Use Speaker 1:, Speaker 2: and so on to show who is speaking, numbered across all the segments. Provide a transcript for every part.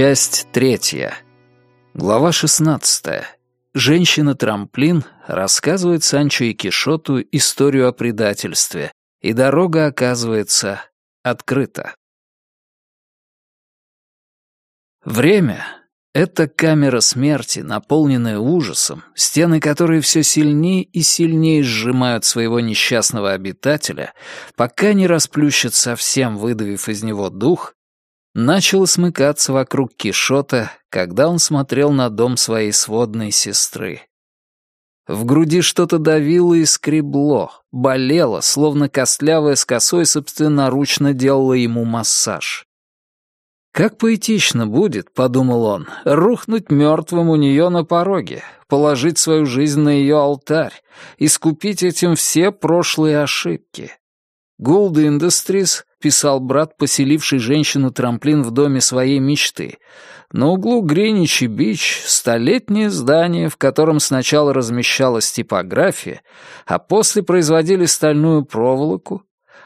Speaker 1: Часть третья. Глава шестнадцатая. Женщина-трамплин рассказывает Санчо и Кишоту историю о предательстве, и дорога оказывается открыта. Время — это камера смерти, наполненная ужасом, стены которой все сильнее и сильнее сжимают своего несчастного обитателя, пока не расплющат совсем, выдавив из него дух начало смыкаться вокруг Кишота, когда он смотрел на дом своей сводной сестры. В груди что-то давило и скребло, болело, словно костлявая с косой собственноручно делала ему массаж. «Как поэтично будет, — подумал он, — рухнуть мертвым у нее на пороге, положить свою жизнь на ее алтарь, искупить этим все прошлые ошибки. Gould Industries писал брат, поселивший женщину-трамплин в доме своей мечты. На углу Гринич и Бич столетнее здание, в котором сначала размещалась типография, а после производили стальную проволоку.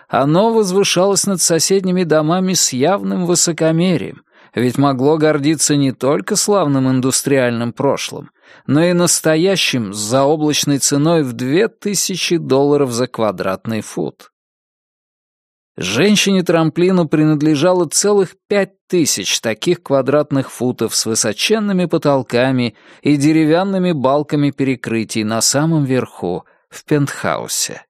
Speaker 1: Оно возвышалось над соседними домами с явным высокомерием, ведь могло гордиться не только славным индустриальным прошлым, но и настоящим с заоблачной ценой в две тысячи долларов за квадратный фут. Женщине-трамплину принадлежало целых пять тысяч таких квадратных футов с высоченными потолками и деревянными балками перекрытий на самом верху, в пентхаусе.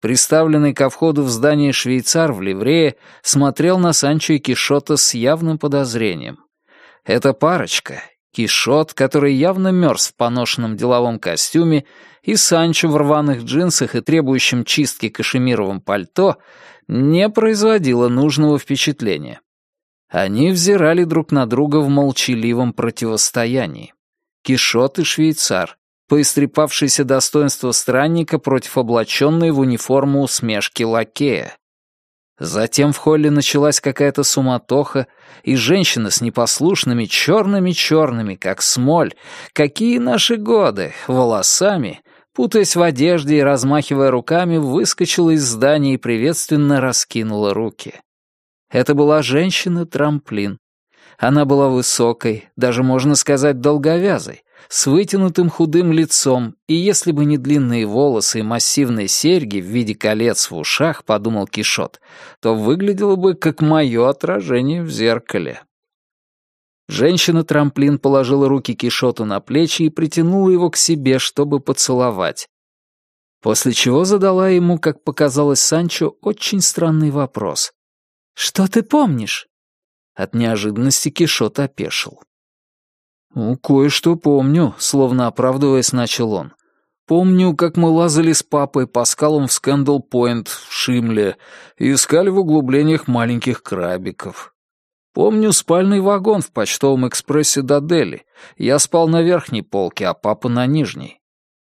Speaker 1: Приставленный ко входу в здание швейцар в ливрее смотрел на Санчо и Кишота с явным подозрением. Эта парочка, Кишот, который явно мерз в поношенном деловом костюме, и Санчо в рваных джинсах и требующем чистки кашемировом пальто — не производило нужного впечатления. Они взирали друг на друга в молчаливом противостоянии. Кишот и швейцар, поистрепавшееся достоинство странника против облаченной в униформу усмешки лакея. Затем в холле началась какая-то суматоха, и женщина с непослушными черными-черными, как смоль, какие наши годы, волосами, путаясь в одежде и размахивая руками, выскочила из здания и приветственно раскинула руки. Это была женщина-трамплин. Она была высокой, даже можно сказать долговязой, с вытянутым худым лицом, и если бы не длинные волосы и массивные серьги в виде колец в ушах, подумал Кишот, то выглядело бы как мое отражение в зеркале. Женщина-трамплин положила руки Кишоту на плечи и притянула его к себе, чтобы поцеловать. После чего задала ему, как показалось Санчо, очень странный вопрос. «Что ты помнишь?» От неожиданности Кишот опешил. «Ну, кое-что помню», — словно оправдываясь, начал он. «Помню, как мы лазали с папой по скалам в Скандал-Пойнт в Шимле и искали в углублениях маленьких крабиков. Помню спальный вагон в почтовом экспрессе до Дели. Я спал на верхней полке, а папа на нижней.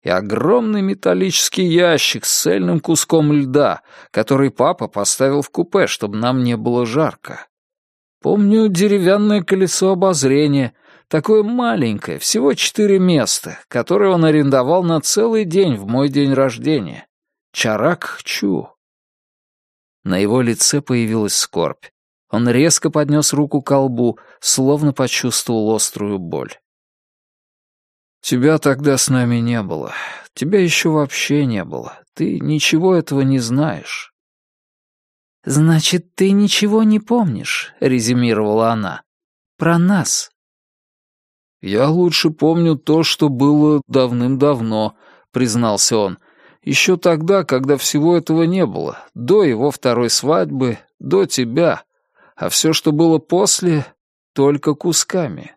Speaker 1: И огромный металлический ящик с цельным куском льда, который папа поставил в купе, чтобы нам не было жарко. Помню деревянное колесо обозрения, такое маленькое, всего четыре места, которое он арендовал на целый день в мой день рождения. Чарак-чу. На его лице появилась скорбь. Он резко поднес руку к колбу, словно почувствовал острую боль. «Тебя тогда с нами не было. Тебя еще вообще не было. Ты ничего этого не знаешь». «Значит, ты ничего не помнишь», — резюмировала она. «Про нас». «Я лучше помню то, что было давным-давно», — признался он. «Еще тогда, когда всего этого не было, до его второй свадьбы, до тебя а все, что было после, только кусками.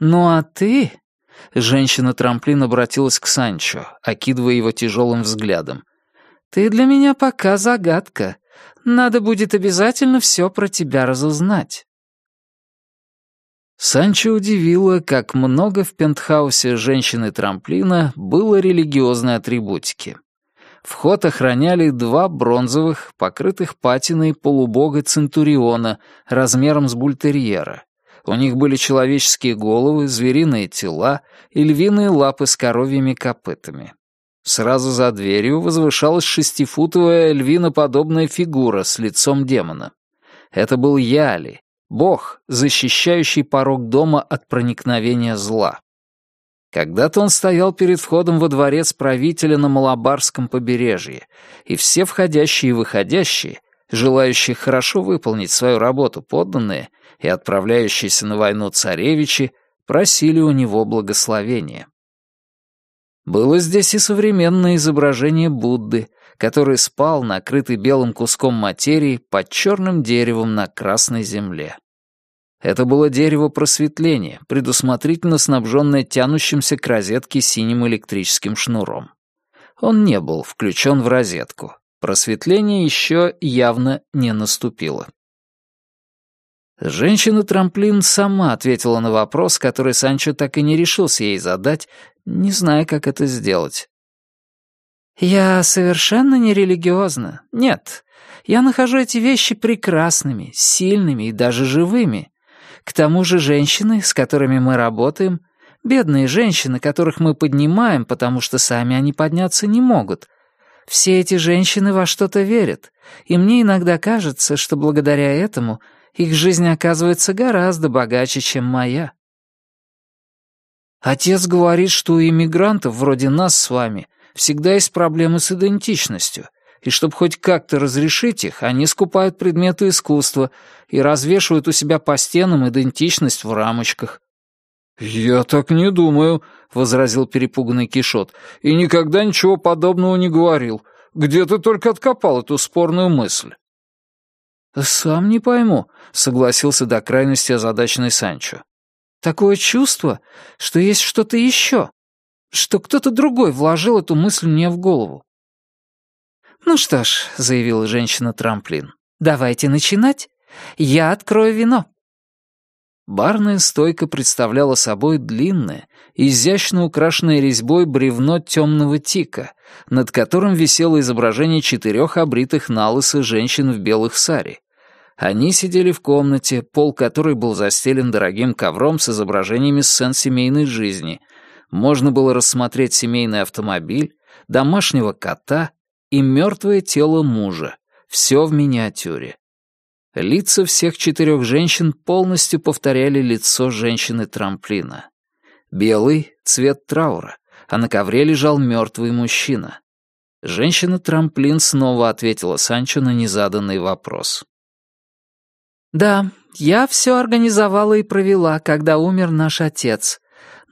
Speaker 1: «Ну а ты...» — женщина-трамплин обратилась к Санчо, окидывая его тяжелым взглядом. «Ты для меня пока загадка. Надо будет обязательно все про тебя разузнать». Санчо удивило, как много в пентхаусе женщины-трамплина было религиозной атрибутики. Вход охраняли два бронзовых, покрытых патиной полубога Центуриона размером с бультерьера. У них были человеческие головы, звериные тела и львиные лапы с коровьими копытами. Сразу за дверью возвышалась шестифутовая львиноподобная фигура с лицом демона. Это был Яли, бог, защищающий порог дома от проникновения зла. Когда-то он стоял перед входом во дворец правителя на Малабарском побережье, и все входящие и выходящие, желающие хорошо выполнить свою работу подданные и отправляющиеся на войну царевичи, просили у него благословения. Было здесь и современное изображение Будды, который спал, накрытый белым куском материи, под черным деревом на красной земле. Это было дерево просветления, предусмотрительно снабженное тянущимся к розетке синим электрическим шнуром. Он не был включен в розетку. Просветление еще явно не наступило. Женщина-трамплин сама ответила на вопрос, который Санчо так и не решился ей задать, не зная, как это сделать. «Я совершенно не религиозна. Нет. Я нахожу эти вещи прекрасными, сильными и даже живыми. К тому же женщины, с которыми мы работаем, бедные женщины, которых мы поднимаем, потому что сами они подняться не могут. Все эти женщины во что-то верят, и мне иногда кажется, что благодаря этому их жизнь оказывается гораздо богаче, чем моя. Отец говорит, что у иммигрантов вроде нас с вами всегда есть проблемы с идентичностью, и чтобы хоть как-то разрешить их, они скупают предметы искусства и развешивают у себя по стенам идентичность в рамочках. «Я так не думаю», — возразил перепуганный Кишот, «и никогда ничего подобного не говорил. Где ты только откопал эту спорную мысль?» «Сам не пойму», — согласился до крайности озадаченный Санчо. «Такое чувство, что есть что-то еще, что кто-то другой вложил эту мысль мне в голову. «Ну что ж», — заявила женщина-трамплин, — «давайте начинать. Я открою вино». Барная стойка представляла собой длинное, изящно украшенное резьбой бревно темного тика, над которым висело изображение четырех обритых налысо женщин в белых саре. Они сидели в комнате, пол которой был застелен дорогим ковром с изображениями сцен семейной жизни. Можно было рассмотреть семейный автомобиль, домашнего кота и мертвое тело мужа. Все в миниатюре. Лица всех четырех женщин полностью повторяли лицо женщины-трамплина. Белый — цвет траура, а на ковре лежал мертвый мужчина. Женщина-трамплин снова ответила Санчо на незаданный вопрос. «Да, я все организовала и провела, когда умер наш отец.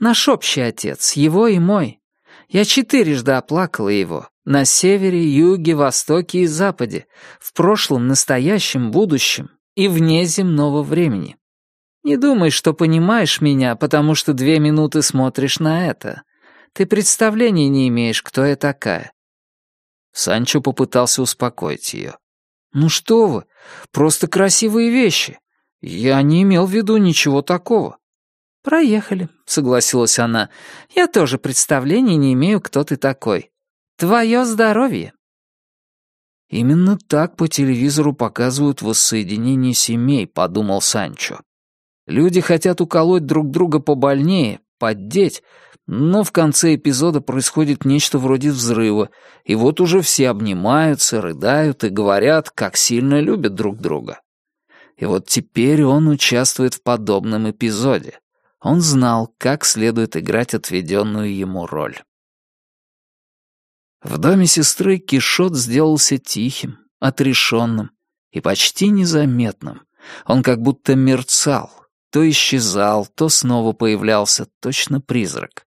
Speaker 1: Наш общий отец, его и мой. Я четырежды оплакала его. На севере, юге, востоке и западе, в прошлом, настоящем, будущем и вне земного времени. Не думай, что понимаешь меня, потому что две минуты смотришь на это. Ты представления не имеешь, кто я такая». Санчо попытался успокоить ее. «Ну что вы, просто красивые вещи. Я не имел в виду ничего такого». «Проехали», — согласилась она. «Я тоже представления не имею, кто ты такой. Твое здоровье!» «Именно так по телевизору показывают воссоединение семей», — подумал Санчо. «Люди хотят уколоть друг друга побольнее, поддеть, но в конце эпизода происходит нечто вроде взрыва, и вот уже все обнимаются, рыдают и говорят, как сильно любят друг друга. И вот теперь он участвует в подобном эпизоде. Он знал, как следует играть отведенную ему роль. В доме сестры Кишот сделался тихим, отрешенным и почти незаметным. Он как будто мерцал, то исчезал, то снова появлялся, точно призрак.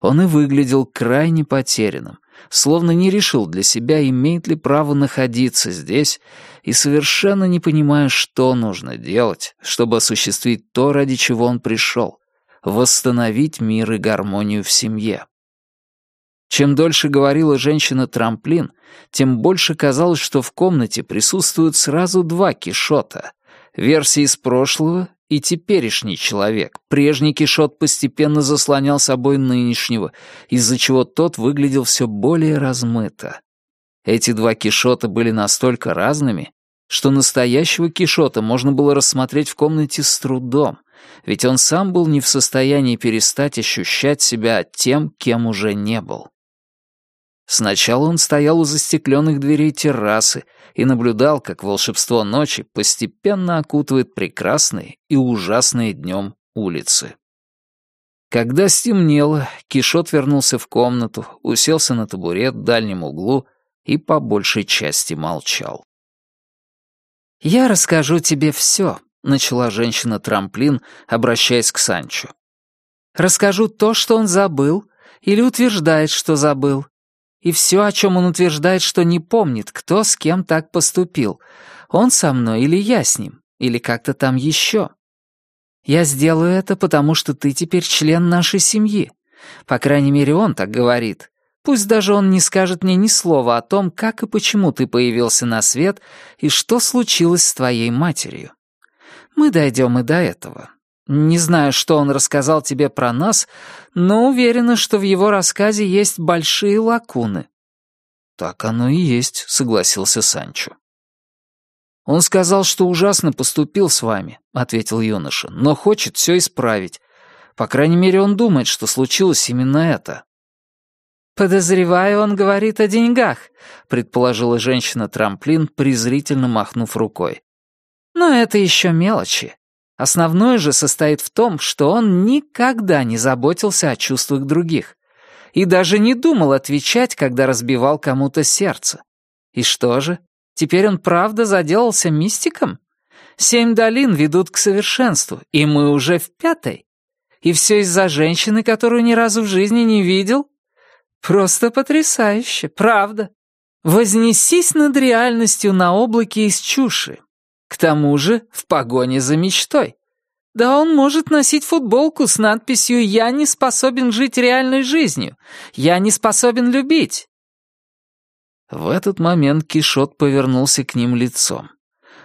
Speaker 1: Он и выглядел крайне потерянным, словно не решил для себя, имеет ли право находиться здесь, и совершенно не понимая, что нужно делать, чтобы осуществить то, ради чего он пришел — восстановить мир и гармонию в семье. Чем дольше говорила женщина-трамплин, тем больше казалось, что в комнате присутствуют сразу два Кишота. Версия из прошлого и теперешний человек. Прежний Кишот постепенно заслонял собой нынешнего, из-за чего тот выглядел все более размыто. Эти два Кишота были настолько разными, что настоящего Кишота можно было рассмотреть в комнате с трудом, ведь он сам был не в состоянии перестать ощущать себя тем, кем уже не был. Сначала он стоял у застекленных дверей террасы и наблюдал, как волшебство ночи постепенно окутывает прекрасные и ужасные днем улицы. Когда стемнело, Кишот вернулся в комнату, уселся на табурет в дальнем углу и по большей части молчал. «Я расскажу тебе все», — начала женщина-трамплин, обращаясь к Санчо. «Расскажу то, что он забыл, или утверждает, что забыл, и все, о чем он утверждает, что не помнит, кто с кем так поступил. Он со мной или я с ним, или как-то там еще. Я сделаю это, потому что ты теперь член нашей семьи. По крайней мере, он так говорит. Пусть даже он не скажет мне ни слова о том, как и почему ты появился на свет и что случилось с твоей матерью. Мы дойдем и до этого. Не знаю, что он рассказал тебе про нас, но уверена, что в его рассказе есть большие лакуны». «Так оно и есть», — согласился Санчо. «Он сказал, что ужасно поступил с вами», — ответил юноша, «но хочет все исправить. По крайней мере, он думает, что случилось именно это». «Подозреваю, он говорит о деньгах», — предположила женщина-трамплин, презрительно махнув рукой. «Но это еще мелочи. Основное же состоит в том, что он никогда не заботился о чувствах других и даже не думал отвечать, когда разбивал кому-то сердце. И что же, теперь он правда заделался мистиком? Семь долин ведут к совершенству, и мы уже в пятой. И все из-за женщины, которую ни разу в жизни не видел? Просто потрясающе, правда. Вознесись над реальностью на облаке из чуши, тому же в погоне за мечтой. Да он может носить футболку с надписью «Я не способен жить реальной жизнью. Я не способен любить». В этот момент Кишот повернулся к ним лицом.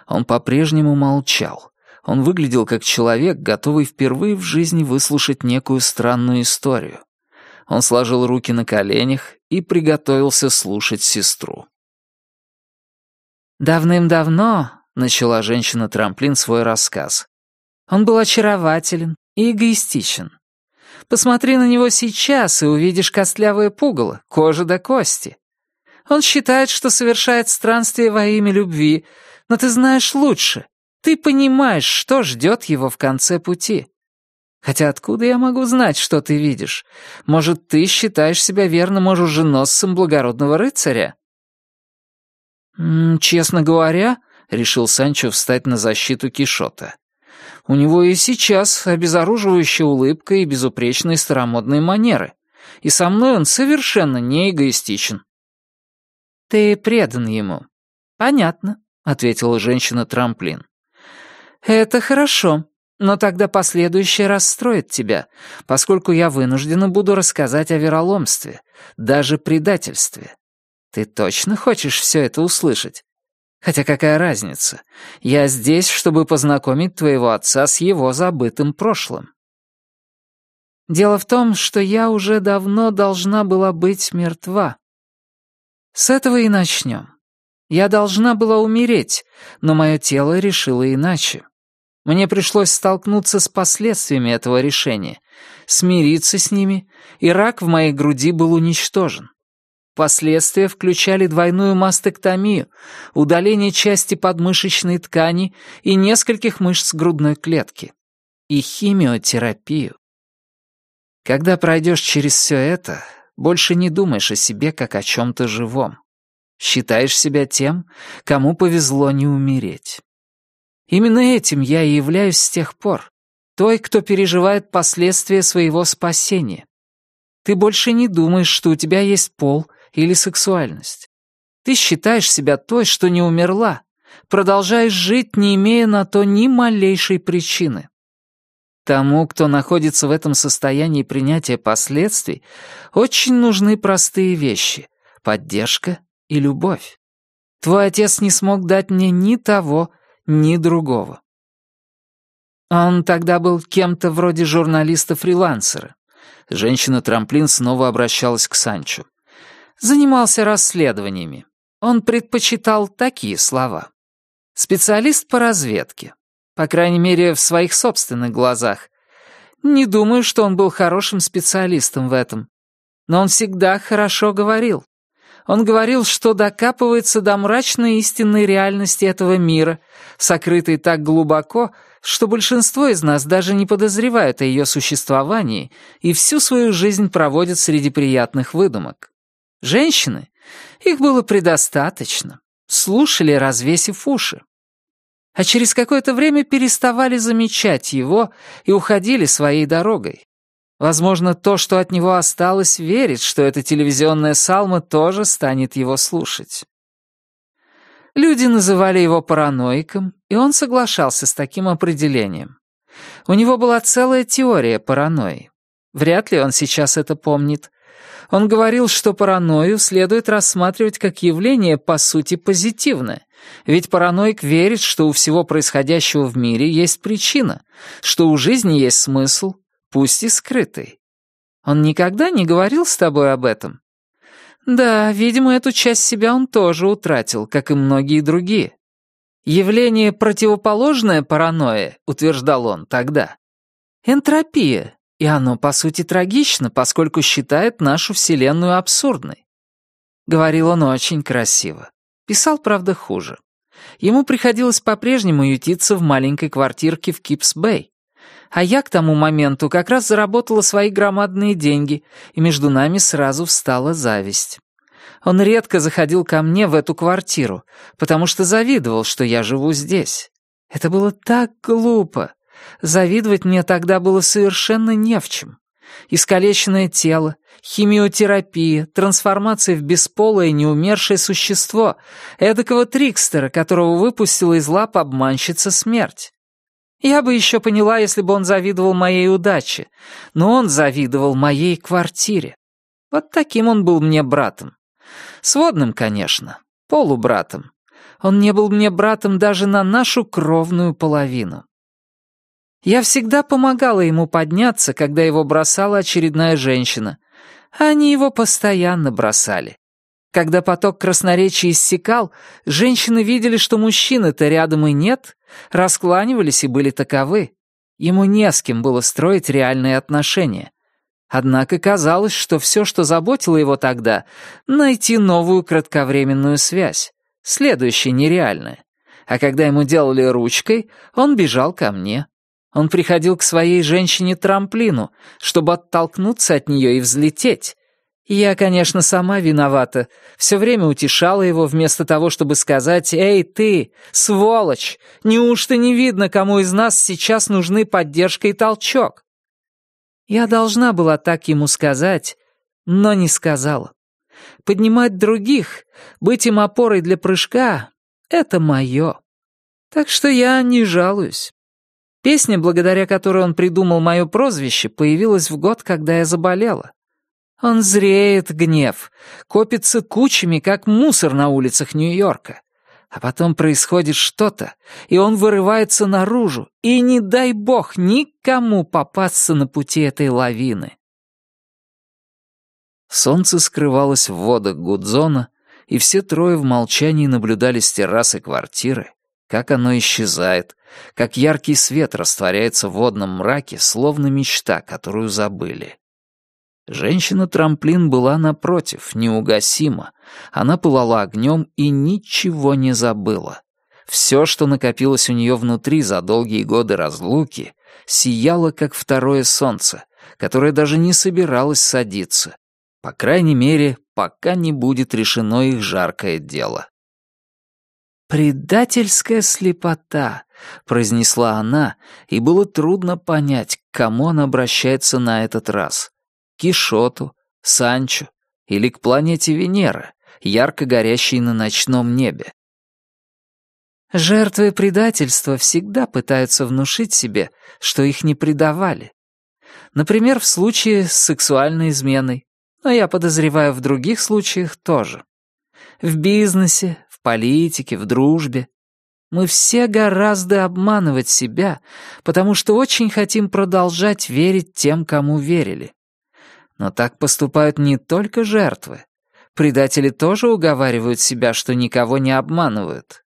Speaker 1: Он по-прежнему молчал. Он выглядел как человек, готовый впервые в жизни выслушать некую странную историю. Он сложил руки на коленях и приготовился слушать сестру. «Давным-давно начала женщина-трамплин свой рассказ. Он был очарователен и эгоистичен. Посмотри на него сейчас и увидишь костлявое пугало, кожа до кости. Он считает, что совершает странствие во имя любви, но ты знаешь лучше. Ты понимаешь, что ждет его в конце пути. Хотя откуда я могу знать, что ты видишь? Может, ты считаешь себя верным оруженосцем благородного рыцаря? честно говоря, — решил Санчо встать на защиту Кишота. «У него и сейчас обезоруживающая улыбка и безупречные старомодные манеры. И со мной он совершенно не эгоистичен». «Ты предан ему». «Понятно», — ответила женщина-трамплин. «Это хорошо, но тогда последующее расстроит тебя, поскольку я вынуждена буду рассказать о вероломстве, даже предательстве. Ты точно хочешь все это услышать? Хотя какая разница? Я здесь, чтобы познакомить твоего отца с его забытым прошлым. Дело в том, что я уже давно должна была быть мертва. С этого и начнем. Я должна была умереть, но мое тело решило иначе. Мне пришлось столкнуться с последствиями этого решения, смириться с ними, и рак в моей груди был уничтожен. Последствия включали двойную мастектомию, удаление части подмышечной ткани и нескольких мышц грудной клетки. И химиотерапию. Когда пройдешь через все это, больше не думаешь о себе как о чем-то живом. Считаешь себя тем, кому повезло не умереть. Именно этим я и являюсь с тех пор, той, кто переживает последствия своего спасения. Ты больше не думаешь, что у тебя есть пол — или сексуальность. Ты считаешь себя той, что не умерла, продолжаешь жить, не имея на то ни малейшей причины. Тому, кто находится в этом состоянии принятия последствий, очень нужны простые вещи — поддержка и любовь. Твой отец не смог дать мне ни того, ни другого. Он тогда был кем-то вроде журналиста-фрилансера. Женщина-трамплин снова обращалась к Санчо занимался расследованиями. Он предпочитал такие слова. Специалист по разведке. По крайней мере, в своих собственных глазах. Не думаю, что он был хорошим специалистом в этом. Но он всегда хорошо говорил. Он говорил, что докапывается до мрачной истинной реальности этого мира, сокрытой так глубоко, что большинство из нас даже не подозревают о ее существовании и всю свою жизнь проводят среди приятных выдумок. Женщины, их было предостаточно, слушали, развесив уши. А через какое-то время переставали замечать его и уходили своей дорогой. Возможно, то, что от него осталось, верит, что эта телевизионная салма тоже станет его слушать. Люди называли его параноиком, и он соглашался с таким определением. У него была целая теория паранойи. Вряд ли он сейчас это помнит. Он говорил, что паранойю следует рассматривать как явление, по сути, позитивное. Ведь параноик верит, что у всего происходящего в мире есть причина, что у жизни есть смысл, пусть и скрытый. Он никогда не говорил с тобой об этом? Да, видимо, эту часть себя он тоже утратил, как и многие другие. Явление противоположное паранойе, утверждал он тогда. Энтропия, и оно, по сути, трагично, поскольку считает нашу Вселенную абсурдной. Говорил он очень красиво. Писал, правда, хуже. Ему приходилось по-прежнему ютиться в маленькой квартирке в Кипс-Бэй. А я к тому моменту как раз заработала свои громадные деньги, и между нами сразу встала зависть. Он редко заходил ко мне в эту квартиру, потому что завидовал, что я живу здесь. Это было так глупо. Завидовать мне тогда было совершенно не в чем. Искалеченное тело, химиотерапия, трансформация в бесполое неумершее существо, эдакого трикстера, которого выпустила из лап обманщица смерть. Я бы еще поняла, если бы он завидовал моей удаче, но он завидовал моей квартире. Вот таким он был мне братом. Сводным, конечно, полубратом. Он не был мне братом даже на нашу кровную половину. Я всегда помогала ему подняться, когда его бросала очередная женщина. Они его постоянно бросали. Когда поток красноречия иссякал, женщины видели, что мужчины-то рядом и нет, раскланивались и были таковы. Ему не с кем было строить реальные отношения. Однако казалось, что все, что заботило его тогда, найти новую кратковременную связь, следующая нереальная. А когда ему делали ручкой, он бежал ко мне. Он приходил к своей женщине-трамплину, чтобы оттолкнуться от нее и взлететь, я, конечно, сама виновата. Все время утешала его вместо того, чтобы сказать «Эй, ты, сволочь! Неужто не видно, кому из нас сейчас нужны поддержка и толчок?» Я должна была так ему сказать, но не сказала. Поднимать других, быть им опорой для прыжка — это мое. Так что я не жалуюсь. Песня, благодаря которой он придумал мое прозвище, появилась в год, когда я заболела. Он зреет, гнев, копится кучами, как мусор на улицах Нью-Йорка. А потом происходит что-то, и он вырывается наружу, и не дай бог никому попасться на пути этой лавины. Солнце скрывалось в водах Гудзона, и все трое в молчании наблюдали с террасы квартиры, как оно исчезает, как яркий свет растворяется в водном мраке, словно мечта, которую забыли. Женщина-трамплин была напротив, неугасима. Она пылала огнем и ничего не забыла. Все, что накопилось у нее внутри за долгие годы разлуки, сияло, как второе солнце, которое даже не собиралось садиться. По крайней мере, пока не будет решено их жаркое дело. «Предательская слепота», — произнесла она, и было трудно понять, к кому она обращается на этот раз. Кишоту, Санчо или к планете Венера, ярко горящей на ночном небе. Жертвы предательства всегда пытаются внушить себе, что их не предавали. Например, в случае с сексуальной изменой, но я подозреваю в других случаях тоже. В бизнесе, политике, в дружбе. Мы все гораздо обманывать себя, потому что очень хотим продолжать верить тем, кому верили. Но так поступают не только жертвы. Предатели тоже уговаривают себя, что никого не обманывают.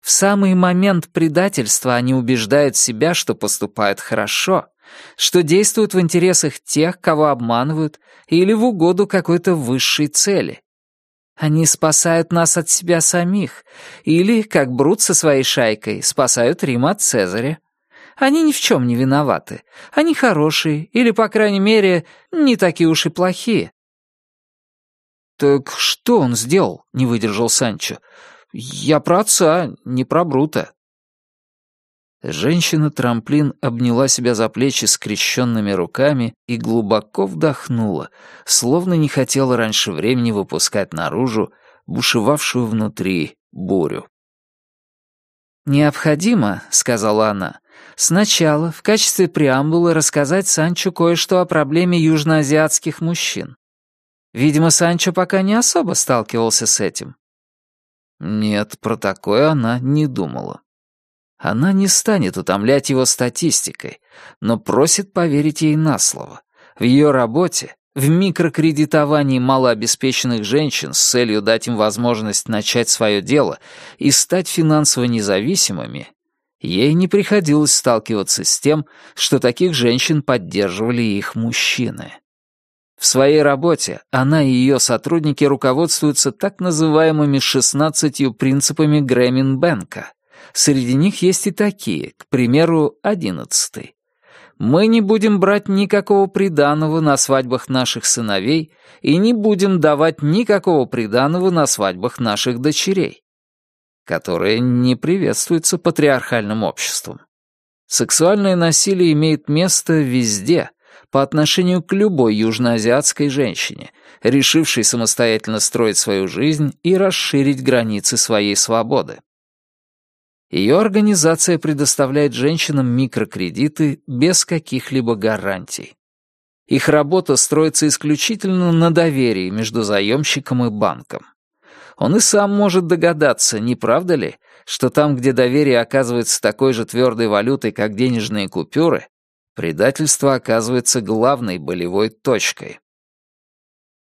Speaker 1: В самый момент предательства они убеждают себя, что поступают хорошо, что действуют в интересах тех, кого обманывают, или в угоду какой-то высшей цели. Они спасают нас от себя самих, или, как Брут со своей шайкой, спасают Рим от Цезаря. Они ни в чем не виноваты. Они хорошие, или, по крайней мере, не такие уж и плохие. «Так что он сделал?» — не выдержал Санчо. «Я про отца, не про Брута». Женщина-трамплин обняла себя за плечи скрещенными руками и глубоко вдохнула, словно не хотела раньше времени выпускать наружу бушевавшую внутри бурю. «Необходимо», — сказала она, — «сначала в качестве преамбулы рассказать Санчо кое-что о проблеме южноазиатских мужчин. Видимо, Санчо пока не особо сталкивался с этим». Нет, про такое она не думала. Она не станет утомлять его статистикой, но просит поверить ей на слово. В ее работе, в микрокредитовании малообеспеченных женщин с целью дать им возможность начать свое дело и стать финансово независимыми, ей не приходилось сталкиваться с тем, что таких женщин поддерживали их мужчины. В своей работе она и ее сотрудники руководствуются так называемыми шестнадцатью принципами Грэмин-Бенка, Среди них есть и такие, к примеру, одиннадцатый. Мы не будем брать никакого приданого на свадьбах наших сыновей и не будем давать никакого приданого на свадьбах наших дочерей, которые не приветствуются патриархальным обществом. Сексуальное насилие имеет место везде, по отношению к любой южноазиатской женщине, решившей самостоятельно строить свою жизнь и расширить границы своей свободы. Ее организация предоставляет женщинам микрокредиты без каких-либо гарантий. Их работа строится исключительно на доверии между заемщиком и банком. Он и сам может догадаться, не правда ли, что там, где доверие оказывается такой же твердой валютой, как денежные купюры, предательство оказывается главной болевой точкой.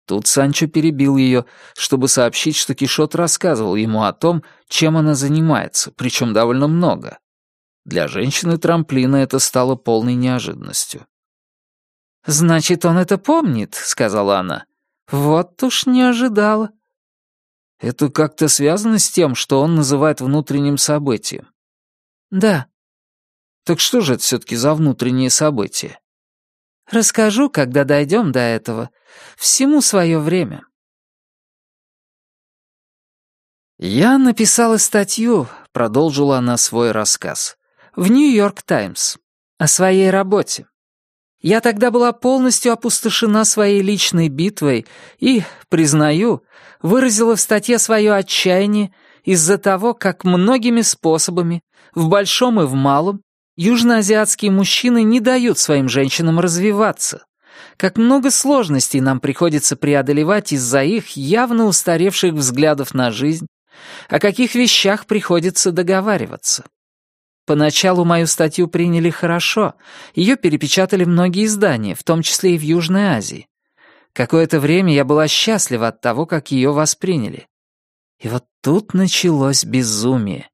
Speaker 1: Тут Санчо перебил ее, чтобы сообщить, что Кишот рассказывал ему о том, чем она занимается, причем довольно много. Для женщины-трамплина это стало полной неожиданностью. «Значит, он это помнит», — сказала она. «Вот уж не ожидала». «Это как-то связано с тем, что он называет внутренним событием?» «Да». «Так что же это все-таки за внутренние события?» «Расскажу, когда дойдем до этого», Всему свое время. «Я написала статью», — продолжила она свой рассказ, «в Нью-Йорк Таймс о своей работе. Я тогда была полностью опустошена своей личной битвой и, признаю, выразила в статье свое отчаяние из-за того, как многими способами, в большом и в малом, южноазиатские мужчины не дают своим женщинам развиваться, как много сложностей нам приходится преодолевать из-за их явно устаревших взглядов на жизнь, о каких вещах приходится договариваться. Поначалу мою статью приняли хорошо, ее перепечатали многие издания, в том числе и в Южной Азии. Какое-то время я была счастлива от того, как ее восприняли. И вот тут началось безумие.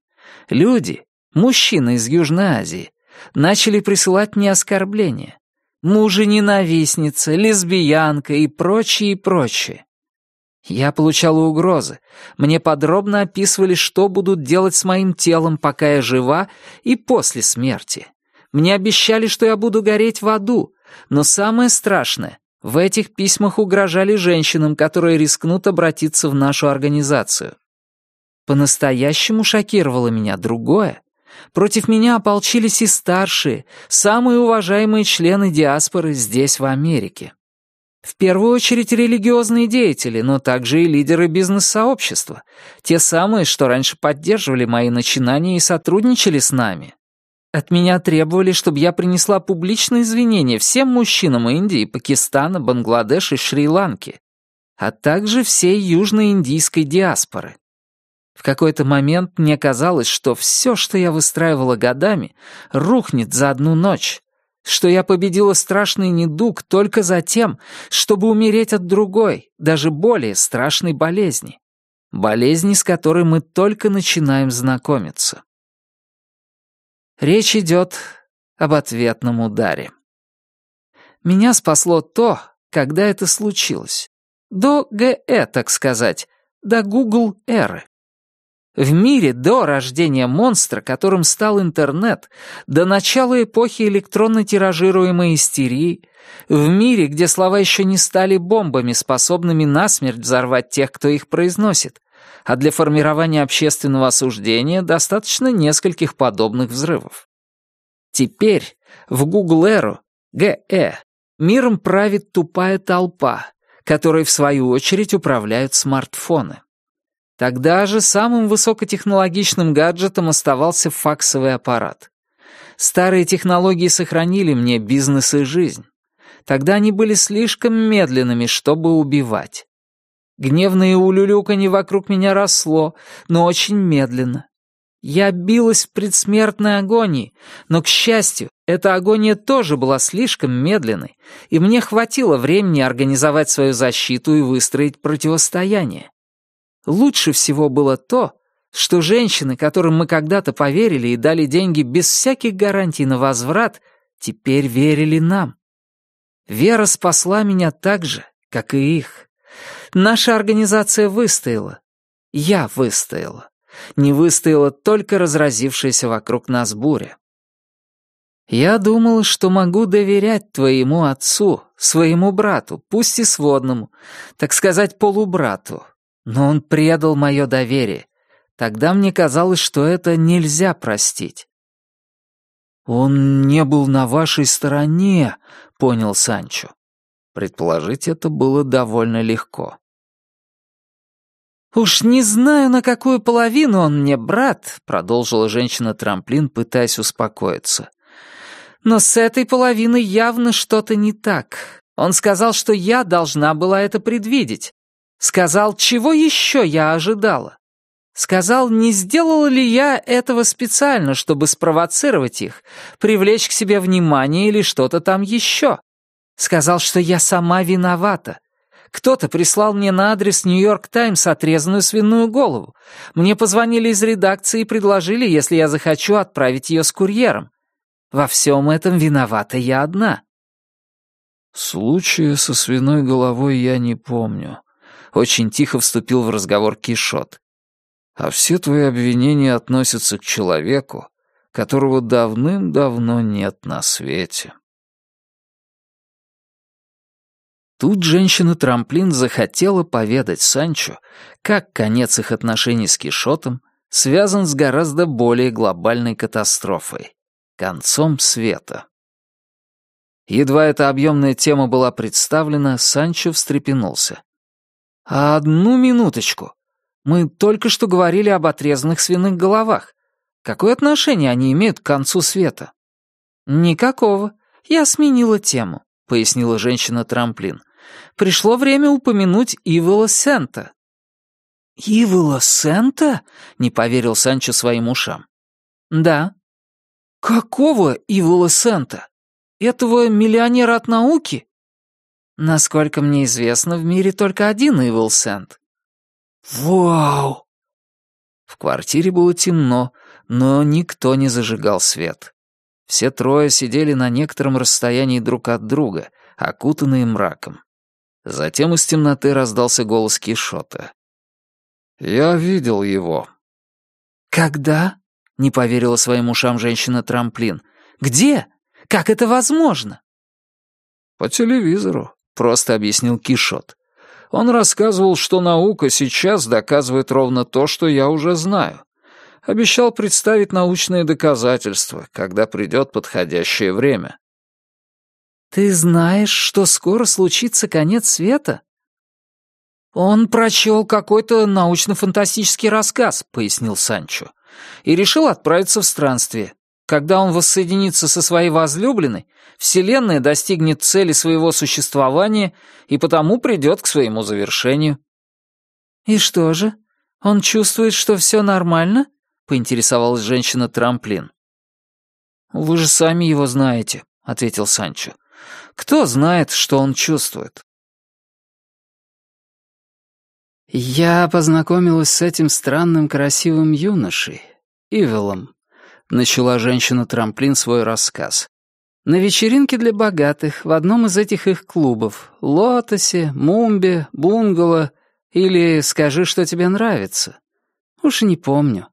Speaker 1: Люди, мужчины из Южной Азии, начали присылать мне оскорбления мужа-ненавистница, лесбиянка и прочее, и прочее. Я получала угрозы. Мне подробно описывали, что будут делать с моим телом, пока я жива, и после смерти. Мне обещали, что я буду гореть в аду. Но самое страшное, в этих письмах угрожали женщинам, которые рискнут обратиться в нашу организацию. По-настоящему шокировало меня другое. Против меня ополчились и старшие, самые уважаемые члены диаспоры здесь, в Америке. В первую очередь религиозные деятели, но также и лидеры бизнес-сообщества, те самые, что раньше поддерживали мои начинания и сотрудничали с нами. От меня требовали, чтобы я принесла публичные извинения всем мужчинам Индии, Пакистана, Бангладеш и Шри-Ланки, а также всей южноиндийской диаспоры. В какой-то момент мне казалось, что все, что я выстраивала годами, рухнет за одну ночь, что я победила страшный недуг только за тем, чтобы умереть от другой, даже более страшной болезни. Болезни, с которой мы только начинаем знакомиться. Речь идет об ответном ударе. Меня спасло то, когда это случилось. До ГЭ, так сказать, до Google эры. В мире до рождения монстра, которым стал интернет, до начала эпохи электронно тиражируемой истерии, в мире, где слова еще не стали бомбами, способными насмерть взорвать тех, кто их произносит, а для формирования общественного осуждения достаточно нескольких подобных взрывов. Теперь в Эру, ГЭ, миром правит тупая толпа, которой в свою очередь управляют смартфоны. Тогда же самым высокотехнологичным гаджетом оставался факсовый аппарат. Старые технологии сохранили мне бизнес и жизнь. Тогда они были слишком медленными, чтобы убивать. Гневное улюлюканье вокруг меня росло, но очень медленно. Я билась в предсмертной агонии, но, к счастью, эта агония тоже была слишком медленной, и мне хватило времени организовать свою защиту и выстроить противостояние. Лучше всего было то, что женщины, которым мы когда-то поверили и дали деньги без всяких гарантий на возврат, теперь верили нам. Вера спасла меня так же, как и их. Наша организация выстояла. Я выстояла. Не выстояла только разразившаяся вокруг нас буря. Я думал, что могу доверять твоему отцу, своему брату, пусть и сводному, так сказать, полубрату, но он предал мое доверие. Тогда мне казалось, что это нельзя простить. «Он не был на вашей стороне», — понял Санчо. Предположить это было довольно легко. «Уж не знаю, на какую половину он мне брат», — продолжила женщина-трамплин, пытаясь успокоиться. «Но с этой половиной явно что-то не так. Он сказал, что я должна была это предвидеть. Сказал, чего еще я ожидала. Сказал, не сделала ли я этого специально, чтобы спровоцировать их, привлечь к себе внимание или что-то там еще. Сказал, что я сама виновата. Кто-то прислал мне на адрес «Нью-Йорк Таймс» отрезанную свиную голову. Мне позвонили из редакции и предложили, если я захочу, отправить ее с курьером. Во всем этом виновата я одна.
Speaker 2: Случая со свиной головой я не помню, очень тихо вступил в разговор Кишот. «А все твои обвинения относятся к человеку, которого давным-давно нет на свете».
Speaker 1: Тут женщина-трамплин захотела поведать Санчо, как конец их отношений с Кишотом связан с гораздо более глобальной катастрофой — концом света. Едва эта объемная тема была представлена, Санчо встрепенулся. «Одну минуточку. Мы только что говорили об отрезанных свиных головах. Какое отношение они имеют к концу света?» «Никакого. Я сменила тему», — пояснила женщина-трамплин. «Пришло время упомянуть Ивола Сента». «Ивола Сента?» — не поверил Санчо своим ушам. «Да». «Какого Ивола Сента? Этого миллионера от науки?» Насколько мне известно, в мире только один Evil Сент. Вау! В квартире было темно, но никто не зажигал свет. Все трое сидели на некотором расстоянии друг от друга, окутанные мраком. Затем из темноты раздался голос Кишота.
Speaker 2: «Я видел его».
Speaker 1: «Когда?» — не поверила своим ушам женщина-трамплин. «Где? Как это возможно?»
Speaker 2: «По телевизору. — просто объяснил Кишот. «Он рассказывал, что наука сейчас доказывает ровно то, что я уже знаю. Обещал представить научные доказательства, когда придет подходящее время».
Speaker 1: «Ты знаешь, что скоро случится конец света?» «Он прочел какой-то научно-фантастический рассказ», — пояснил Санчо, «и решил отправиться в странствие. Когда он воссоединится со своей возлюбленной, Вселенная достигнет цели своего существования и потому придет к своему завершению. «И что же? Он чувствует, что все нормально?» — поинтересовалась женщина-трамплин. «Вы же сами его знаете», — ответил Санчо. «Кто знает, что он чувствует?» «Я познакомилась с этим странным красивым юношей, Ивелом», начала женщина-трамплин свой рассказ. На вечеринке для богатых в одном из этих их клубов — Лотосе, Мумбе, Бунгало, Или скажи, что тебе нравится. Уж не помню.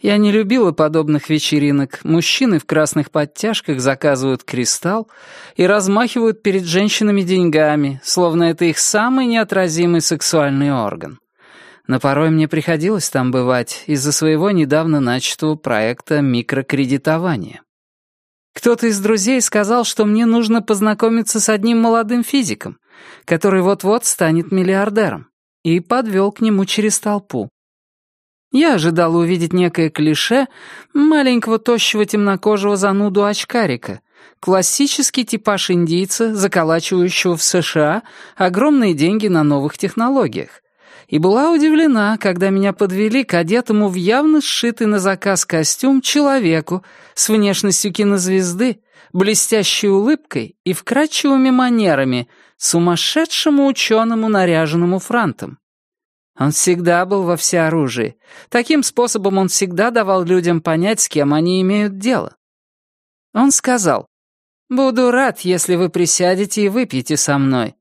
Speaker 1: Я не любила подобных вечеринок. Мужчины в красных подтяжках заказывают кристалл и размахивают перед женщинами деньгами, словно это их самый неотразимый сексуальный орган. Но порой мне приходилось там бывать из-за своего недавно начатого проекта микрокредитования. Кто-то из друзей сказал, что мне нужно познакомиться с одним молодым физиком, который вот-вот станет миллиардером, и подвел к нему через толпу. Я ожидала увидеть некое клише маленького тощего темнокожего зануду очкарика, классический типаж индийца, заколачивающего в США огромные деньги на новых технологиях. И была удивлена, когда меня подвели к одетому в явно сшитый на заказ костюм человеку с внешностью кинозвезды, блестящей улыбкой и вкрадчивыми манерами, сумасшедшему ученому, наряженному франтом. Он всегда был во всеоружии. Таким способом он всегда давал людям понять, с кем они имеют дело. Он сказал, «Буду рад, если вы присядете и выпьете со мной».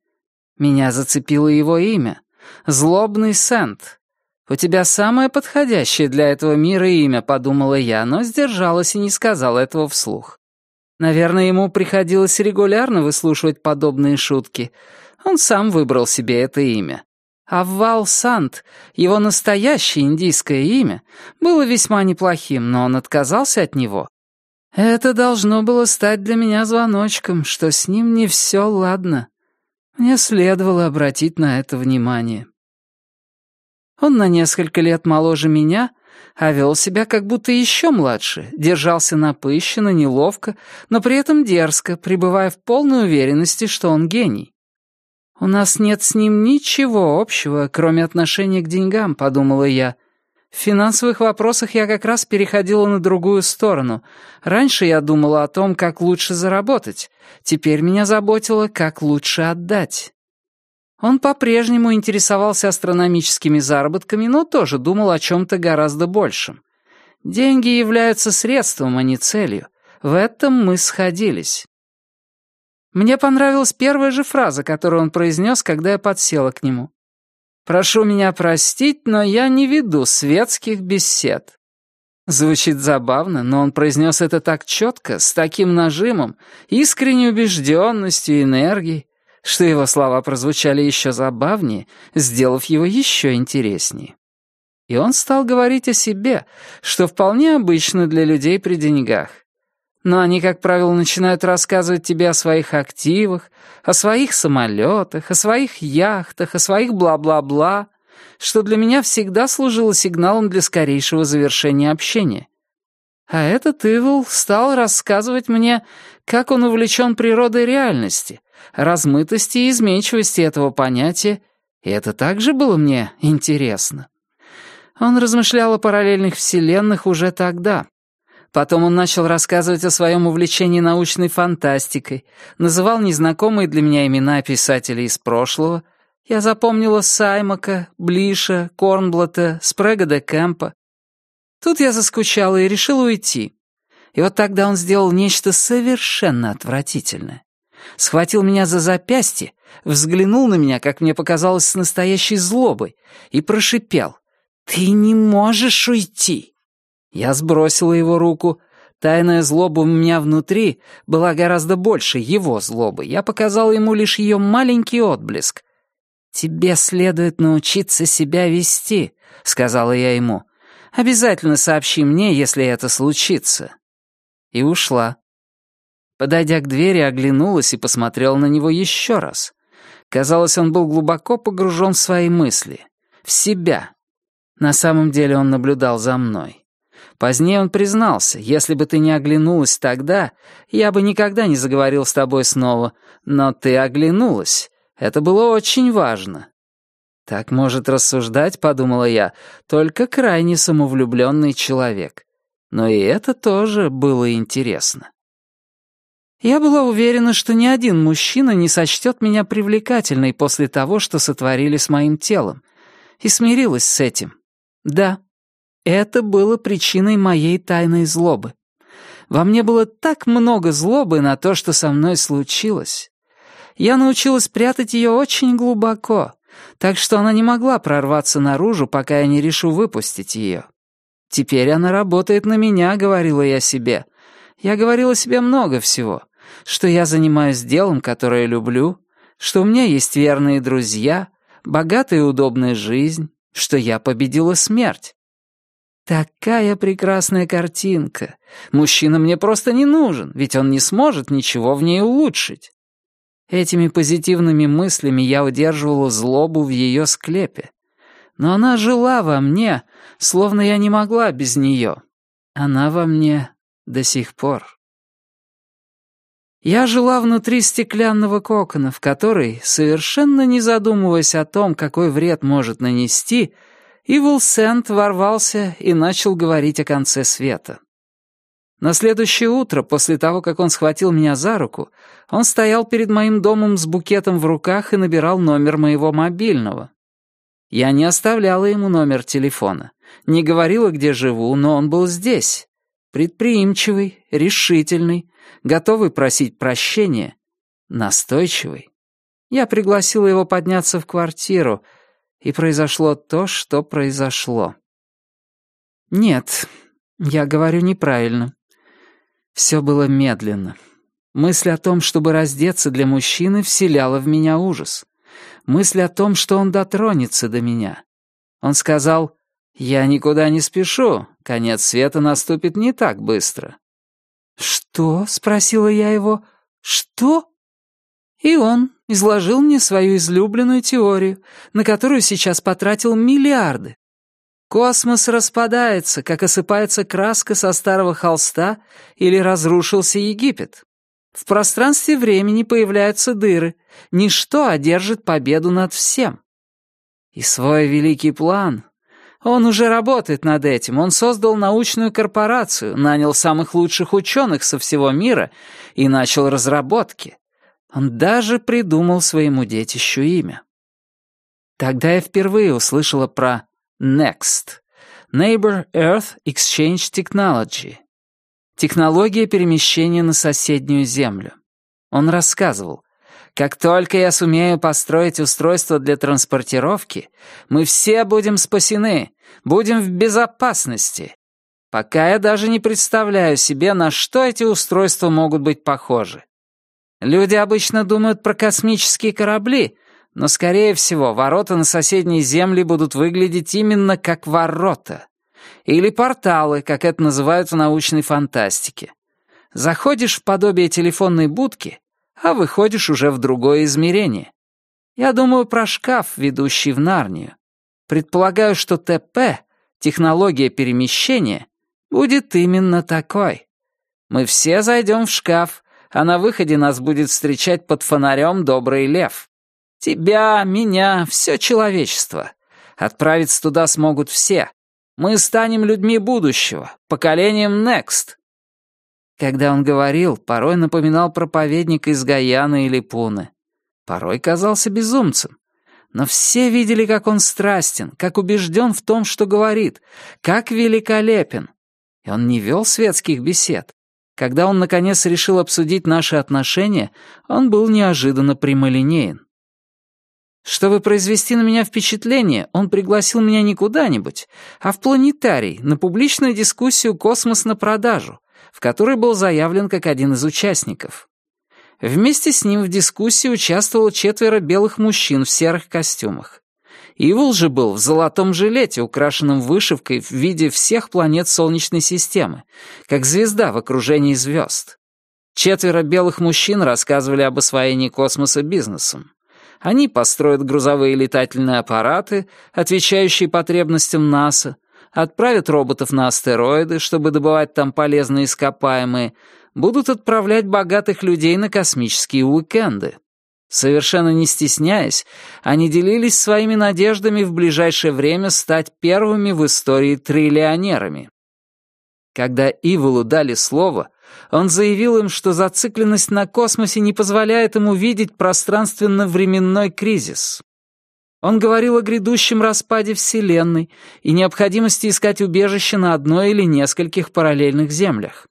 Speaker 1: Меня зацепило его имя. Злобный Сент. «У тебя самое подходящее для этого мира имя», — подумала я, но сдержалась и не сказала этого вслух. Наверное, ему приходилось регулярно выслушивать подобные шутки. Он сам выбрал себе это имя. Аввал Сант, его настоящее индийское имя, было весьма неплохим, но он отказался от него. Это должно было стать для меня звоночком, что с ним не все ладно. Мне следовало обратить на это внимание. Он на несколько лет моложе меня, а вел себя как будто еще младше, держался напыщенно, неловко, но при этом дерзко, пребывая в полной уверенности, что он гений. «У нас нет с ним ничего общего, кроме отношения к деньгам», — подумала я. В финансовых вопросах я как раз переходила на другую сторону. Раньше я думала о том, как лучше заработать. Теперь меня заботило, как лучше отдать. Он по-прежнему интересовался астрономическими заработками, но тоже думал о чем-то гораздо большем. Деньги являются средством, а не целью. В этом мы сходились. Мне понравилась первая же фраза, которую он произнес, когда я подсела к нему. «Прошу меня простить, но я не веду светских бесед». Звучит забавно, но он произнес это так четко, с таким нажимом, искренней убежденностью и энергией, что его слова прозвучали еще забавнее, сделав его еще интереснее. И он стал говорить о себе, что вполне обычно для людей при деньгах. Но они, как правило, начинают рассказывать тебе о своих активах, о своих самолетах, о своих яхтах, о своих бла-бла-бла, что для меня всегда служило сигналом для скорейшего завершения общения. А этот Ивол стал рассказывать мне, как он увлечен природой реальности, размытости и изменчивости этого понятия, и это также было мне интересно. Он размышлял о параллельных вселенных уже тогда, Потом он начал рассказывать о своем увлечении научной фантастикой, называл незнакомые для меня имена писателей из прошлого. Я запомнила Саймака, Блиша, Корнблата, Спрега де Кэмпа. Тут я заскучала и решила уйти. И вот тогда он сделал нечто совершенно отвратительное. Схватил меня за запястье, взглянул на меня, как мне показалось, с настоящей злобой, и прошипел. «Ты не можешь уйти!» Я сбросила его руку. Тайная злоба у меня внутри была гораздо больше его злобы. Я показала ему лишь ее маленький отблеск. «Тебе следует научиться себя вести», — сказала я ему. «Обязательно сообщи мне, если это случится». И ушла. Подойдя к двери, оглянулась и посмотрела на него еще раз. Казалось, он был глубоко погружен в свои мысли. В себя. На самом деле он наблюдал за мной. Позднее он признался, если бы ты не оглянулась тогда, я бы никогда не заговорил с тобой снова, но ты оглянулась. Это было очень важно. Так может рассуждать, подумала я, только крайне самовлюбленный человек. Но и это тоже было интересно. Я была уверена, что ни один мужчина не сочтет меня привлекательной после того, что сотворили с моим телом, и смирилась с этим. Да, это было причиной моей тайной злобы. Во мне было так много злобы на то, что со мной случилось. Я научилась прятать ее очень глубоко, так что она не могла прорваться наружу, пока я не решу выпустить ее. Теперь она работает на меня, говорила я себе. Я говорила себе много всего, что я занимаюсь делом, которое люблю, что у меня есть верные друзья, богатая и удобная жизнь, что я победила смерть. Такая прекрасная картинка. Мужчина мне просто не нужен, ведь он не сможет ничего в ней улучшить. Этими позитивными мыслями я удерживала злобу в ее склепе. Но она жила во мне, словно я не могла без нее. Она во мне до сих пор. Я жила внутри стеклянного кокона, в который, совершенно не задумываясь о том, какой вред может нанести, Ивол Сент ворвался и начал говорить о конце света. На следующее утро, после того, как он схватил меня за руку, он стоял перед моим домом с букетом в руках и набирал номер моего мобильного. Я не оставляла ему номер телефона, не говорила, где живу, но он был здесь. Предприимчивый, решительный, готовый просить прощения, настойчивый. Я пригласила его подняться в квартиру, и произошло то, что произошло. Нет, я говорю неправильно. Все было медленно. Мысль о том, чтобы раздеться для мужчины, вселяла в меня ужас. Мысль о том, что он дотронется до меня. Он сказал, «Я никуда не спешу, конец света наступит не так быстро». «Что?» — спросила я его. «Что?» И он изложил мне свою излюбленную теорию, на которую сейчас потратил миллиарды. Космос распадается, как осыпается краска со старого холста или разрушился Египет. В пространстве времени появляются дыры. Ничто одержит победу над всем. И свой великий план... Он уже работает над этим. Он создал научную корпорацию, нанял самых лучших ученых со всего мира и начал разработки. Он даже придумал своему детищу имя. Тогда я впервые услышала про NEXT — Neighbor Earth Exchange Technology — технология перемещения на соседнюю Землю. Он рассказывал, как только я сумею построить устройство для транспортировки, мы все будем спасены, будем в безопасности. Пока я даже не представляю себе, на что эти устройства могут быть похожи. Люди обычно думают про космические корабли, но, скорее всего, ворота на соседней земле будут выглядеть именно как ворота. Или порталы, как это называют в научной фантастике. Заходишь в подобие телефонной будки, а выходишь уже в другое измерение. Я думаю про шкаф, ведущий в Нарнию. Предполагаю, что ТП, технология перемещения, будет именно такой. Мы все зайдем в шкаф, а на выходе нас будет встречать под фонарем добрый лев. Тебя, меня, все человечество. Отправиться туда смогут все. Мы станем людьми будущего, поколением Next. Когда он говорил, порой напоминал проповедника из Гаяны или Пуны. Порой казался безумцем. Но все видели, как он страстен, как убежден в том, что говорит, как великолепен. И он не вел светских бесед. Когда он, наконец, решил обсудить наши отношения, он был неожиданно прямолинеен. Чтобы произвести на меня впечатление, он пригласил меня не куда-нибудь, а в планетарий, на публичную дискуссию «Космос на продажу», в которой был заявлен как один из участников. Вместе с ним в дискуссии участвовало четверо белых мужчин в серых костюмах. Ивол же был в золотом жилете, украшенном вышивкой в виде всех планет Солнечной системы, как звезда в окружении звезд. Четверо белых мужчин рассказывали об освоении космоса бизнесом. Они построят грузовые летательные аппараты, отвечающие потребностям НАСА, отправят роботов на астероиды, чтобы добывать там полезные ископаемые, будут отправлять богатых людей на космические уикенды. Совершенно не стесняясь, они делились своими надеждами в ближайшее время стать первыми в истории триллионерами. Когда Иволу дали слово, он заявил им, что зацикленность на космосе не позволяет ему видеть пространственно-временной кризис. Он говорил о грядущем распаде Вселенной и необходимости искать убежище на одной или нескольких параллельных землях.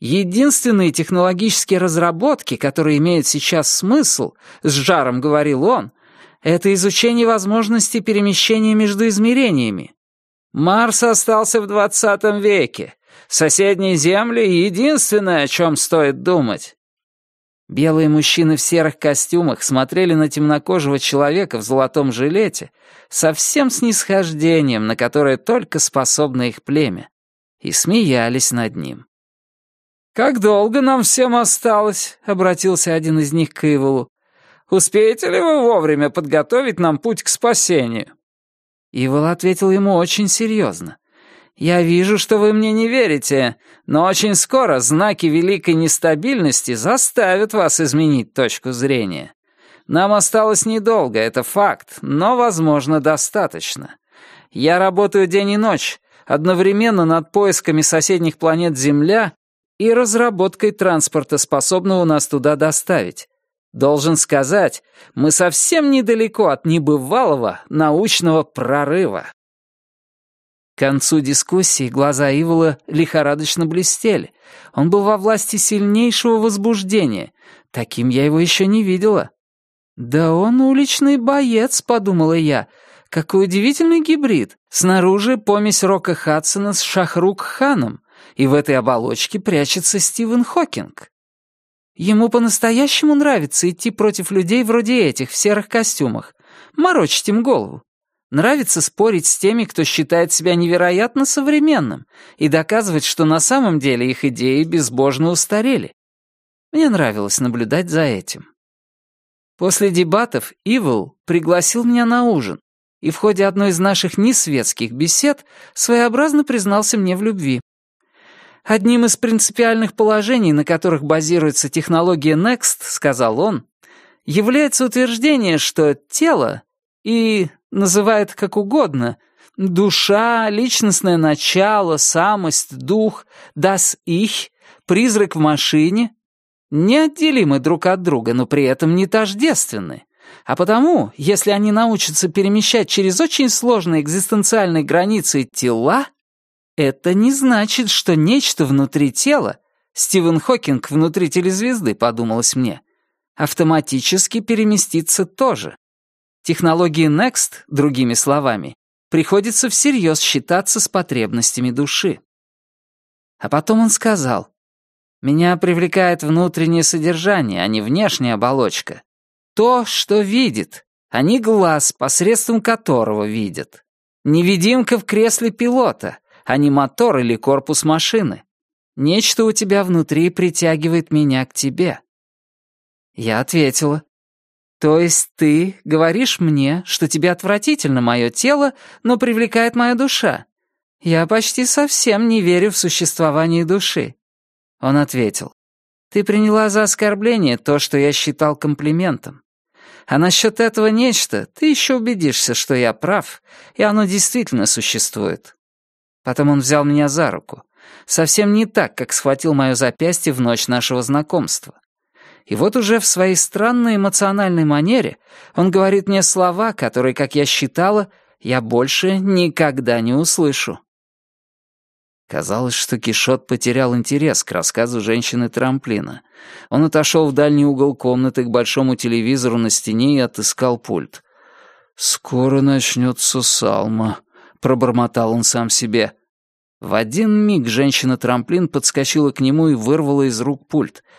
Speaker 1: Единственные технологические разработки, которые имеют сейчас смысл, с жаром говорил он, Это изучение возможности перемещения между измерениями. Марс остался в двадцатом веке. Соседние земли — единственное, о чем стоит думать. Белые мужчины в серых костюмах смотрели на темнокожего человека в золотом жилете со всем снисхождением, на которое только способно их племя, и смеялись над ним. «Как долго нам всем осталось?» — обратился один из них к Иволу. «Успеете ли вы вовремя подготовить нам путь к спасению?» Ивол ответил ему очень серьезно. «Я вижу, что вы мне не верите, но очень скоро знаки великой нестабильности заставят вас изменить точку зрения. Нам осталось недолго, это факт, но, возможно, достаточно. Я работаю день и ночь, одновременно над поисками соседних планет Земля и разработкой транспорта, способного нас туда доставить. Должен сказать, мы совсем недалеко от небывалого научного прорыва. К концу дискуссии глаза Ивола лихорадочно блестели. Он был во власти сильнейшего возбуждения. Таким я его еще не видела. «Да он уличный боец», — подумала я. «Какой удивительный гибрид. Снаружи помесь Рока Хадсона с Шахрук Ханом, и в этой оболочке прячется Стивен Хокинг. Ему по-настоящему нравится идти против людей вроде этих в серых костюмах, морочить им голову. Нравится спорить с теми, кто считает себя невероятно современным, и доказывать, что на самом деле их идеи безбожно устарели. Мне нравилось наблюдать за этим. После дебатов Ивл пригласил меня на ужин, и в ходе одной из наших несветских бесед своеобразно признался мне в любви. Одним из принципиальных положений, на которых базируется технология Next, сказал он, является утверждение, что тело и называет как угодно. Душа, личностное начало, самость, дух, das Ich, призрак в машине неотделимы друг от друга, но при этом не тождественны. А потому, если они научатся перемещать через очень сложные экзистенциальные границы тела, это не значит, что нечто внутри тела, Стивен Хокинг внутри телезвезды, подумалось мне, автоматически переместится тоже. Технологии Next, другими словами, приходится всерьез считаться с потребностями души. А потом он сказал, «Меня привлекает внутреннее содержание, а не внешняя оболочка. То, что видит, а не глаз, посредством которого видят. Невидимка в кресле пилота, а не мотор или корпус машины. Нечто у тебя внутри притягивает меня к тебе». Я ответила, «То есть ты говоришь мне, что тебе отвратительно мое тело, но привлекает моя душа? Я почти совсем не верю в существование души». Он ответил, «Ты приняла за оскорбление то, что я считал комплиментом. А насчет этого нечто ты еще убедишься, что я прав, и оно действительно существует». Потом он взял меня за руку. Совсем не так, как схватил мое запястье в ночь нашего знакомства. И вот уже в своей странной эмоциональной манере он говорит мне слова, которые, как я считала, я больше никогда не услышу. Казалось, что Кишот потерял интерес к рассказу женщины-трамплина. Он отошел в дальний угол комнаты к большому телевизору на стене и отыскал пульт. «Скоро начнется салма», — пробормотал он сам себе. В один миг женщина-трамплин подскочила к нему и вырвала из рук пульт —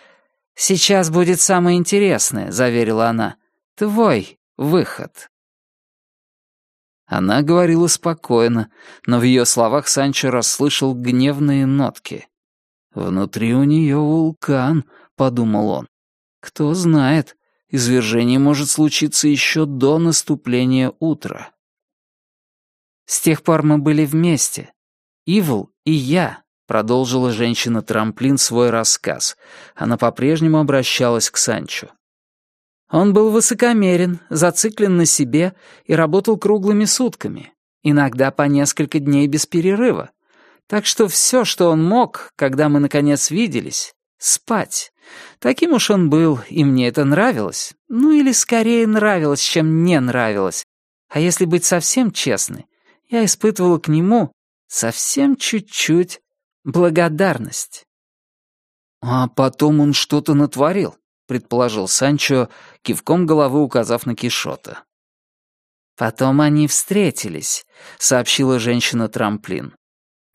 Speaker 1: «Сейчас будет самое интересное», — заверила она. «Твой выход». Она говорила спокойно, но в ее словах Санчо расслышал гневные нотки. «Внутри у нее вулкан», — подумал он. «Кто знает, извержение может случиться еще до наступления утра». С тех пор мы были вместе. Ивл и я, Продолжила женщина-трамплин свой рассказ. Она по-прежнему обращалась к Санчо. Он был высокомерен, зациклен на себе и работал круглыми сутками, иногда по несколько дней без перерыва. Так что все, что он мог, когда мы наконец виделись, спать. Таким уж он был, и мне это нравилось. Ну или скорее нравилось, чем не нравилось. А если быть совсем честной, я испытывала к нему совсем чуть-чуть благодарность. «А потом он что-то натворил», — предположил Санчо, кивком головы указав на Кишота. Потом они встретились, сообщила женщина-трамплин.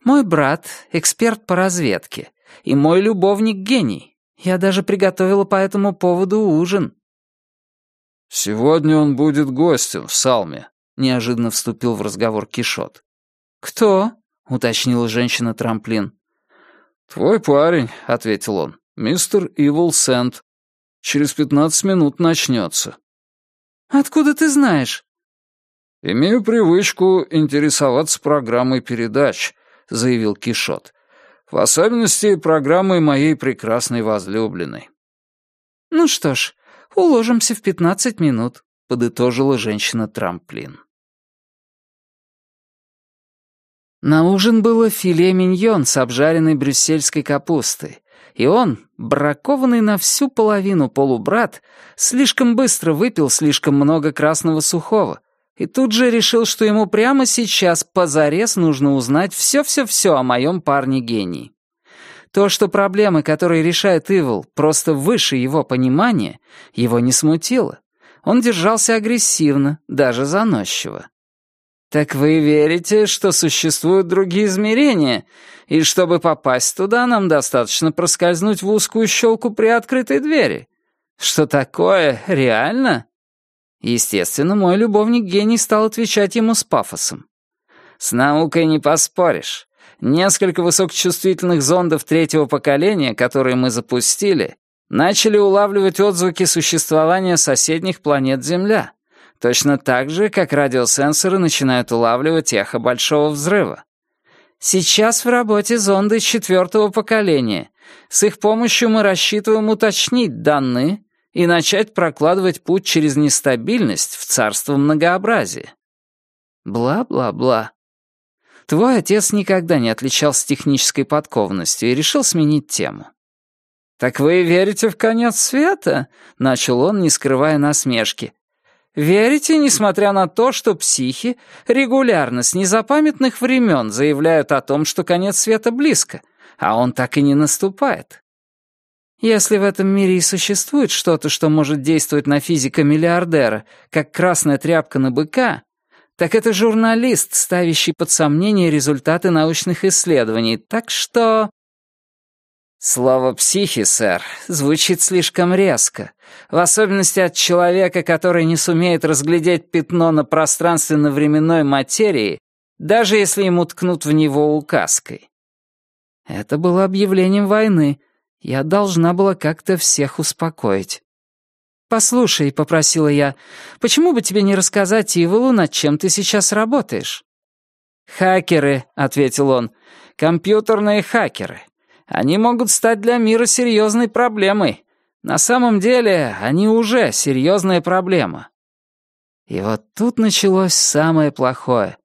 Speaker 1: Мой брат — эксперт по разведке, и мой любовник — гений. Я даже приготовила по этому поводу ужин.
Speaker 2: «Сегодня он будет гостем в Салме», — неожиданно вступил в разговор Кишот.
Speaker 1: «Кто?» — уточнила женщина-трамплин.
Speaker 2: «Твой парень», — ответил он, — «мистер Ивол Сент. Через пятнадцать минут начнется».
Speaker 1: «Откуда ты знаешь?»
Speaker 2: «Имею привычку интересоваться программой передач», — заявил Кишот. «В особенности программой моей прекрасной возлюбленной».
Speaker 1: «Ну что ж, уложимся в пятнадцать минут», — подытожила женщина-трамплин. На ужин было филе миньон с обжаренной брюссельской капустой, и он, бракованный на всю половину полубрат, слишком быстро выпил слишком много красного сухого, и тут же решил, что ему прямо сейчас позарез нужно узнать все-все-все о моем парне-гении. То, что проблемы, которые решает Ивол, просто выше его понимания, его не смутило. Он держался агрессивно, даже заносчиво. «Так вы верите, что существуют другие измерения, и чтобы попасть туда, нам достаточно проскользнуть в узкую щелку при открытой двери? Что такое? Реально?» Естественно, мой любовник-гений стал отвечать ему с пафосом. «С наукой не поспоришь. Несколько высокочувствительных зондов третьего поколения, которые мы запустили, начали улавливать отзвуки существования соседних планет Земля. Точно так же, как радиосенсоры начинают улавливать эхо Большого Взрыва. Сейчас в работе зонды четвертого поколения. С их помощью мы рассчитываем уточнить данные и начать прокладывать путь через нестабильность в царство многообразия. Бла-бла-бла. Твой отец никогда не отличался технической подкованностью и решил сменить тему. «Так вы верите в конец света?» — начал он, не скрывая насмешки. Верите, несмотря на то, что психи регулярно с незапамятных времен заявляют о том, что конец света близко, а он так и не наступает? Если в этом мире и существует что-то, что может действовать на физика-миллиардера, как красная тряпка на быка, так это журналист, ставящий под сомнение результаты научных исследований, так что... Слово «психи», сэр, звучит слишком резко, в особенности от человека, который не сумеет разглядеть пятно на пространственно-временной материи, даже если ему ткнут в него указкой. Это было объявлением войны. Я должна была как-то всех успокоить. «Послушай», — попросила я, — «почему бы тебе не рассказать Иволу, над чем ты сейчас работаешь?» «Хакеры», — ответил он, — «компьютерные хакеры. Они могут стать для мира серьезной проблемой. На самом деле, они уже серьезная проблема. И вот тут началось самое плохое.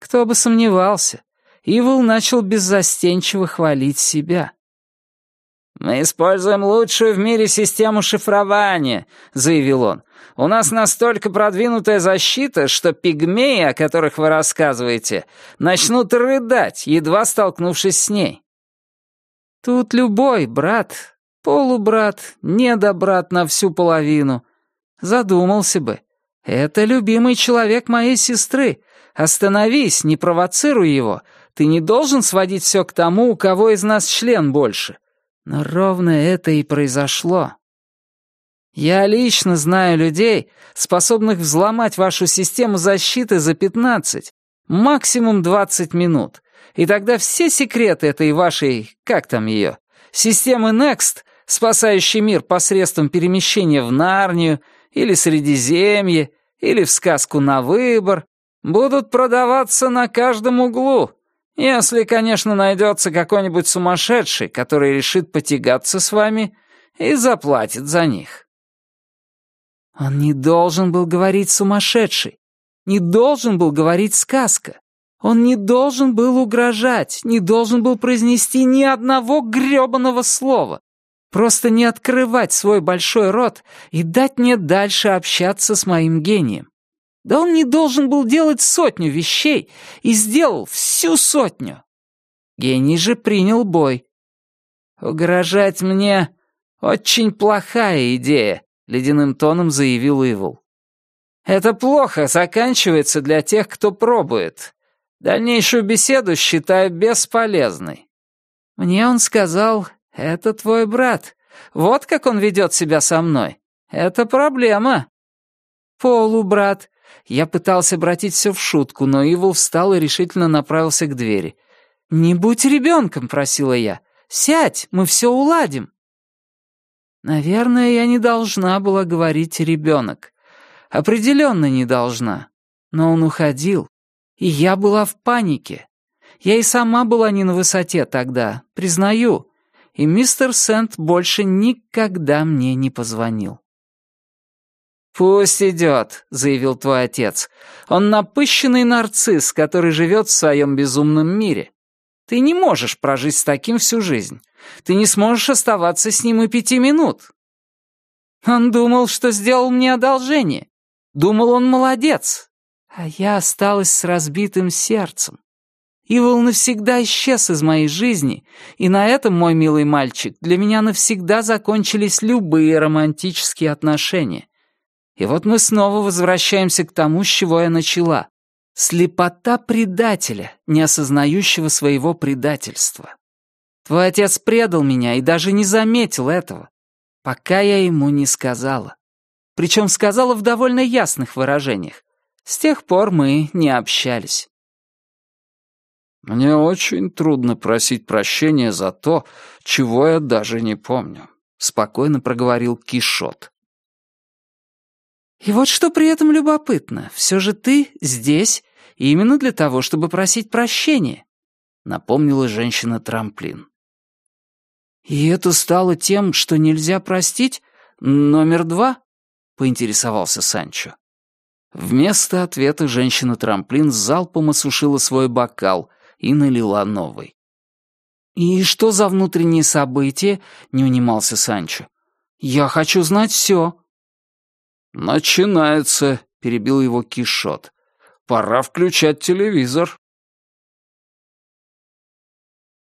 Speaker 1: Кто бы сомневался, Ивол начал беззастенчиво хвалить себя. «Мы используем лучшую в мире систему шифрования», — заявил он. «У нас настолько продвинутая защита, что пигмеи, о которых вы рассказываете, начнут рыдать, едва столкнувшись с ней. Тут любой брат, полубрат, недобрат на всю половину. Задумался бы. Это любимый человек моей сестры. Остановись, не провоцируй его. Ты не должен сводить все к тому, у кого из нас член больше. Но ровно это и произошло. Я лично знаю людей, способных взломать вашу систему защиты за 15, максимум 20 минут. И тогда все секреты этой вашей, как там ее, системы Next, спасающей мир посредством перемещения в Нарнию или Средиземье, или в сказку на выбор, будут продаваться на каждом углу, если, конечно, найдется какой-нибудь сумасшедший, который решит потягаться с вами и заплатит за них. Он не должен был говорить сумасшедший, не должен был говорить сказка. Он не должен был угрожать, не должен был произнести ни одного грёбаного слова. Просто не открывать свой большой рот и дать мне дальше общаться с моим гением. Да он не должен был делать сотню вещей и сделал всю сотню. Гений же принял бой. «Угрожать мне — очень плохая идея», — ледяным тоном заявил Ивол. Это плохо заканчивается для тех, кто пробует. Дальнейшую беседу считаю бесполезной. Мне он сказал, это твой брат. Вот как он ведет себя со мной. Это проблема. Полубрат. Я пытался обратить все в шутку, но Ивол встал и решительно направился к двери. «Не будь ребенком», — просила я. «Сядь, мы все уладим». Наверное, я не должна была говорить «ребенок». Определенно не должна. Но он уходил, и я была в панике. Я и сама была не на высоте тогда, признаю. И мистер Сент больше никогда мне не позвонил. «Пусть идет», — заявил твой отец. «Он напыщенный нарцисс, который живет в своем безумном мире. Ты не можешь прожить с таким всю жизнь. Ты не сможешь оставаться с ним и пяти минут». Он думал, что сделал мне одолжение. Думал, он молодец. А я осталась с разбитым сердцем. Ивол навсегда исчез из моей жизни, и на этом, мой милый мальчик, для меня навсегда закончились любые романтические отношения. И вот мы снова возвращаемся к тому, с чего я начала. Слепота предателя, не осознающего своего предательства. Твой отец предал меня и даже не заметил этого, пока я ему не сказала. Причем сказала в довольно ясных выражениях. С тех пор мы не общались.
Speaker 2: «Мне очень трудно просить прощения за то, чего я даже не помню», — спокойно проговорил Кишот.
Speaker 1: И вот что при этом любопытно, все же ты здесь именно для того, чтобы просить прощения, напомнила женщина-трамплин. И это стало тем, что нельзя простить? Номер два? поинтересовался Санчо. Вместо ответа женщина-трамплин залпом осушила свой бокал и налила новый. «И что за внутренние события?» — не унимался Санчо. «Я хочу знать все».
Speaker 2: «Начинается», — перебил его Кишот. «Пора включать телевизор».